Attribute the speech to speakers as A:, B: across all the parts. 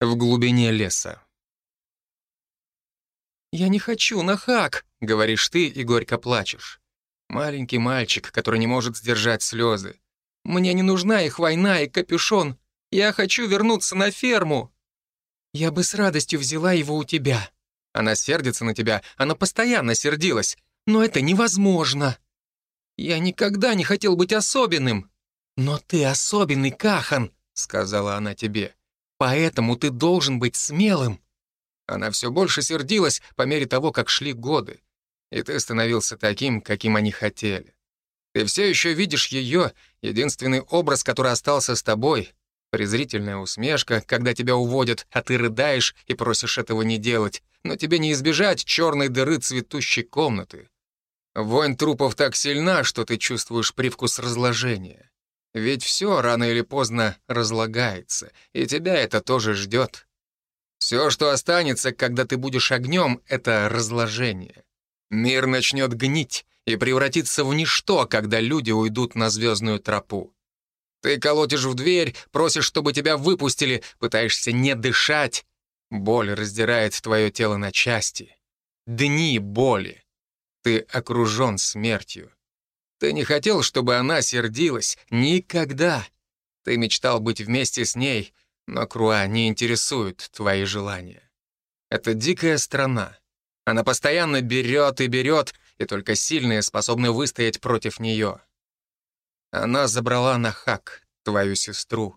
A: в глубине леса.
B: «Я не хочу на хак», — говоришь ты и горько плачешь. Маленький мальчик, который не может сдержать слезы. «Мне не нужна их война и капюшон. Я хочу вернуться на ферму». «Я бы с радостью взяла его у тебя». Она сердится на тебя, она постоянно сердилась. «Но это невозможно». «Я никогда не хотел быть особенным». «Но ты особенный, Кахан», — сказала она тебе. «Поэтому ты должен быть смелым». Она все больше сердилась по мере того, как шли годы. И ты становился таким, каким они хотели. Ты все еще видишь ее, единственный образ, который остался с тобой. Презрительная усмешка, когда тебя уводят, а ты рыдаешь и просишь этого не делать. Но тебе не избежать черной дыры цветущей комнаты. Вонь трупов так сильна, что ты чувствуешь привкус разложения. Ведь все рано или поздно разлагается, и тебя это тоже ждет. Все, что останется, когда ты будешь огнем, — это разложение. Мир начнет гнить и превратиться в ничто, когда люди уйдут на звездную тропу. Ты колотишь в дверь, просишь, чтобы тебя выпустили, пытаешься не дышать. Боль раздирает твое тело на части. Дни боли. Ты окружен смертью. Ты не хотел, чтобы она сердилась. Никогда. Ты мечтал быть вместе с ней, но Круа не интересует твои желания. Это дикая страна. Она постоянно берет и берет, и только сильные способны выстоять против нее. Она забрала Нахак, твою сестру.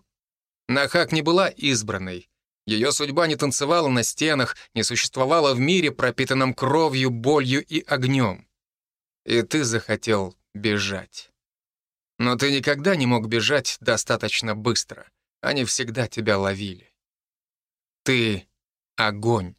B: Нахак не была избранной. Ее судьба не танцевала на стенах, не существовала в мире, пропитанном кровью, болью и огнем. И ты захотел бежать. Но ты никогда не мог бежать достаточно быстро. Они всегда тебя ловили. Ты — огонь.